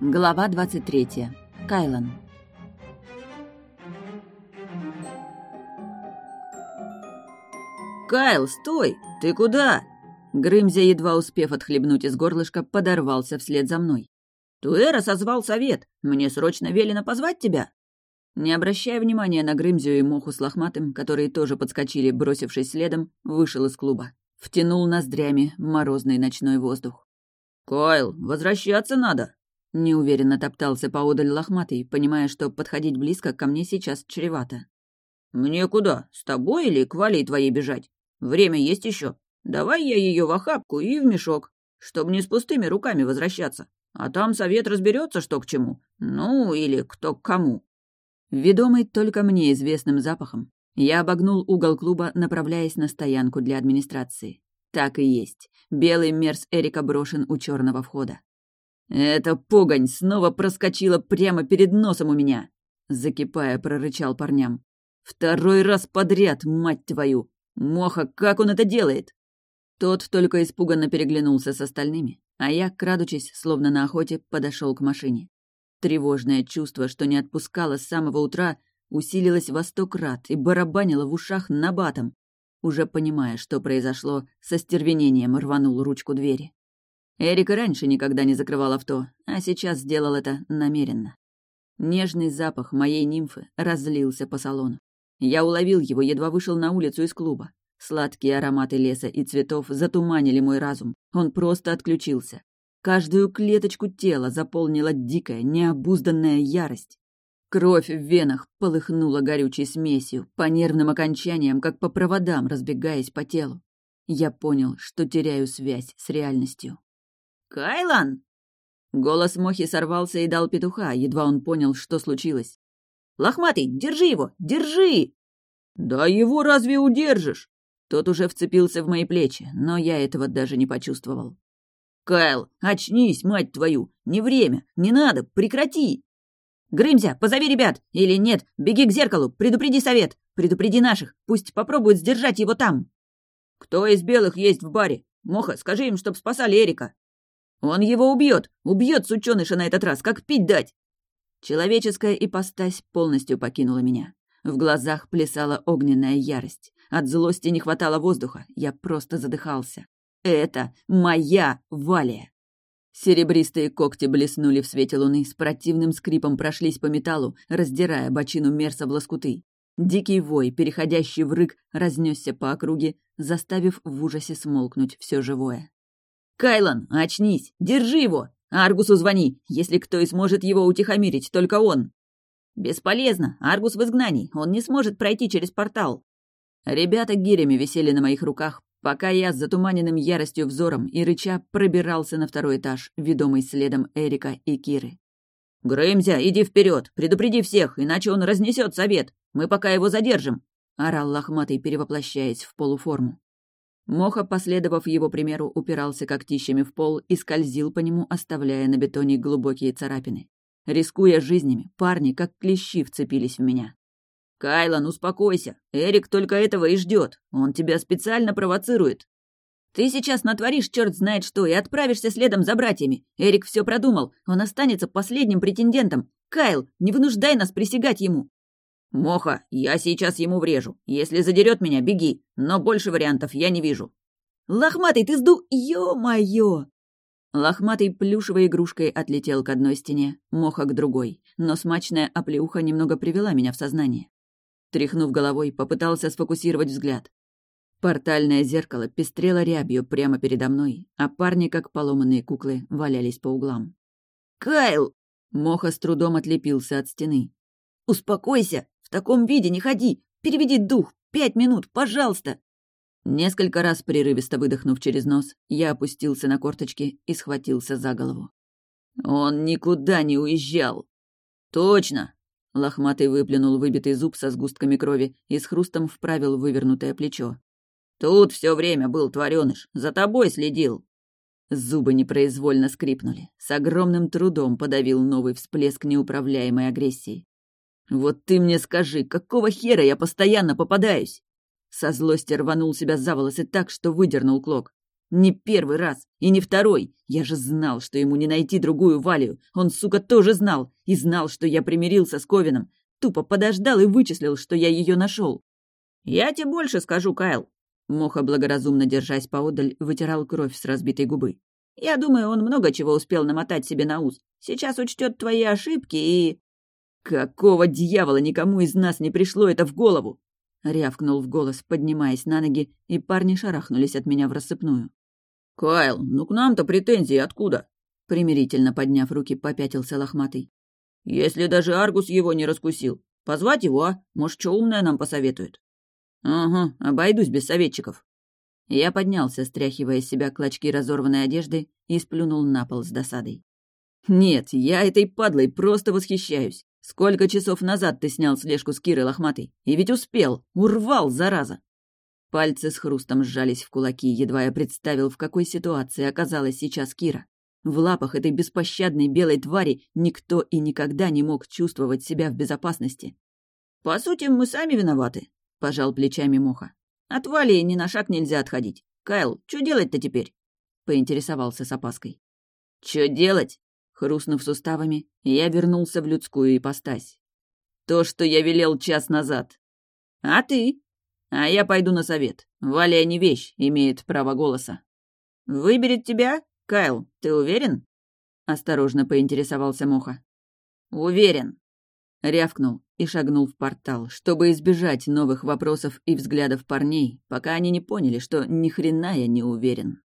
Глава 23. Кайлан. «Кайл, стой! Ты куда?» Грымзя, едва успев отхлебнуть из горлышка, подорвался вслед за мной. «Туэра созвал совет. Мне срочно велено позвать тебя». Не обращая внимания на Грымзю и Моху с Лохматым, которые тоже подскочили, бросившись следом, вышел из клуба. Втянул ноздрями морозный ночной воздух. «Кайл, возвращаться надо!» Неуверенно топтался поодаль лохматый, понимая, что подходить близко ко мне сейчас чревато. «Мне куда? С тобой или к Вале твоей бежать? Время есть еще. Давай я ее в охапку и в мешок, чтобы не с пустыми руками возвращаться. А там совет разберется, что к чему. Ну, или кто к кому». Ведомый только мне известным запахом, я обогнул угол клуба, направляясь на стоянку для администрации. Так и есть. Белый мерз Эрика брошен у черного входа. «Эта погонь снова проскочила прямо перед носом у меня!» Закипая, прорычал парням. «Второй раз подряд, мать твою! Моха, как он это делает?» Тот только испуганно переглянулся с остальными, а я, крадучись, словно на охоте, подошел к машине. Тревожное чувство, что не отпускало с самого утра, усилилось во сто крат и барабанило в ушах набатом. Уже понимая, что произошло, со стервенением рванул ручку двери. Эрик раньше никогда не закрывал авто, а сейчас сделал это намеренно. Нежный запах моей нимфы разлился по салону. Я уловил его, едва вышел на улицу из клуба. Сладкие ароматы леса и цветов затуманили мой разум. Он просто отключился. Каждую клеточку тела заполнила дикая, необузданная ярость. Кровь в венах полыхнула горючей смесью, по нервным окончаниям, как по проводам, разбегаясь по телу. Я понял, что теряю связь с реальностью. «Кайлан!» Голос Мохи сорвался и дал петуха, едва он понял, что случилось. «Лохматый, держи его! Держи!» «Да его разве удержишь?» Тот уже вцепился в мои плечи, но я этого даже не почувствовал. «Кайл, очнись, мать твою! Не время! Не надо! Прекрати!» «Грымзя, позови ребят! Или нет, беги к зеркалу, предупреди совет! Предупреди наших, пусть попробуют сдержать его там!» «Кто из белых есть в баре? Моха, скажи им, чтоб спасали Эрика!» Он его убьет! Убьет, сученыша, на этот раз! Как пить дать!» Человеческая ипостась полностью покинула меня. В глазах плясала огненная ярость. От злости не хватало воздуха, я просто задыхался. «Это моя Валия!» Серебристые когти блеснули в свете луны, с противным скрипом прошлись по металлу, раздирая бочину мерса в лоскуты. Дикий вой, переходящий в рык, разнесся по округе, заставив в ужасе смолкнуть все живое. «Кайлан, очнись! Держи его! Аргусу звони, если кто и сможет его утихомирить, только он!» «Бесполезно! Аргус в изгнании, он не сможет пройти через портал!» Ребята гирями висели на моих руках, пока я с затуманенным яростью взором и рыча пробирался на второй этаж, ведомый следом Эрика и Киры. «Грымзя, иди вперед, предупреди всех, иначе он разнесет совет. Мы пока его задержим», — орал лохматый, перевоплощаясь в полуформу. Моха, последовав его примеру, упирался когтищами в пол и скользил по нему, оставляя на бетоне глубокие царапины. Рискуя жизнями, парни, как клещи, вцепились в меня. «Кайлан, успокойся! Эрик только этого и ждет. Он тебя специально провоцирует!» «Ты сейчас натворишь черт знает что и отправишься следом за братьями. Эрик все продумал. Он останется последним претендентом. Кайл, не вынуждай нас присягать ему!» «Моха, я сейчас ему врежу. Если задерет меня, беги. Но больше вариантов я не вижу». «Лохматый, ты сду... Ё-моё!» Лохматый плюшевой игрушкой отлетел к одной стене, Моха к другой, но смачная оплеуха немного привела меня в сознание. Тряхнув головой, попытался сфокусировать взгляд. Портальное зеркало пестрело рябью прямо передо мной, а парни, как поломанные куклы, валялись по углам. «Кайл!» Моха с трудом отлепился от стены. «Успокойся! В таком виде не ходи! Переведи дух! Пять минут, пожалуйста!» Несколько раз прерывисто выдохнув через нос, я опустился на корточки и схватился за голову. «Он никуда не уезжал!» «Точно!» Лохматый выплюнул выбитый зуб со сгустками крови и с хрустом вправил вывернутое плечо. «Тут все время был твореныш, за тобой следил!» Зубы непроизвольно скрипнули. С огромным трудом подавил новый всплеск неуправляемой агрессии. «Вот ты мне скажи, какого хера я постоянно попадаюсь?» Со злости рванул себя за волосы так, что выдернул клок. Не первый раз и не второй. Я же знал, что ему не найти другую Валию. Он, сука, тоже знал. И знал, что я примирился с Ковином. Тупо подождал и вычислил, что я ее нашел. Я тебе больше скажу, Кайл. Моха, благоразумно держась поодаль, вытирал кровь с разбитой губы. Я думаю, он много чего успел намотать себе на ус. Сейчас учтет твои ошибки и... Какого дьявола никому из нас не пришло это в голову? Рявкнул в голос, поднимаясь на ноги, и парни шарахнулись от меня в рассыпную. «Кайл, ну к нам-то претензии откуда?» Примирительно подняв руки, попятился лохматый. «Если даже Аргус его не раскусил. Позвать его, а? Может, что умное нам посоветует?» «Ага, обойдусь без советчиков». Я поднялся, стряхивая с себя клочки разорванной одежды, и сплюнул на пол с досадой. «Нет, я этой падлой просто восхищаюсь. Сколько часов назад ты снял слежку с Кирой Лохматой? И ведь успел! Урвал, зараза!» Пальцы с хрустом сжались в кулаки, едва я представил, в какой ситуации оказалась сейчас Кира. В лапах этой беспощадной белой твари никто и никогда не мог чувствовать себя в безопасности. «По сути, мы сами виноваты», — пожал плечами Моха. «От Вали ни на шаг нельзя отходить. Кайл, что делать-то теперь?» — поинтересовался с опаской. «Чё делать?» Хрустнув суставами, я вернулся в людскую ипостась. То, что я велел час назад. А ты? А я пойду на совет. Валя не вещь, имеет право голоса. Выберет тебя? Кайл, ты уверен? Осторожно поинтересовался Моха. Уверен. Рявкнул и шагнул в портал, чтобы избежать новых вопросов и взглядов парней, пока они не поняли, что ни хрена я не уверен.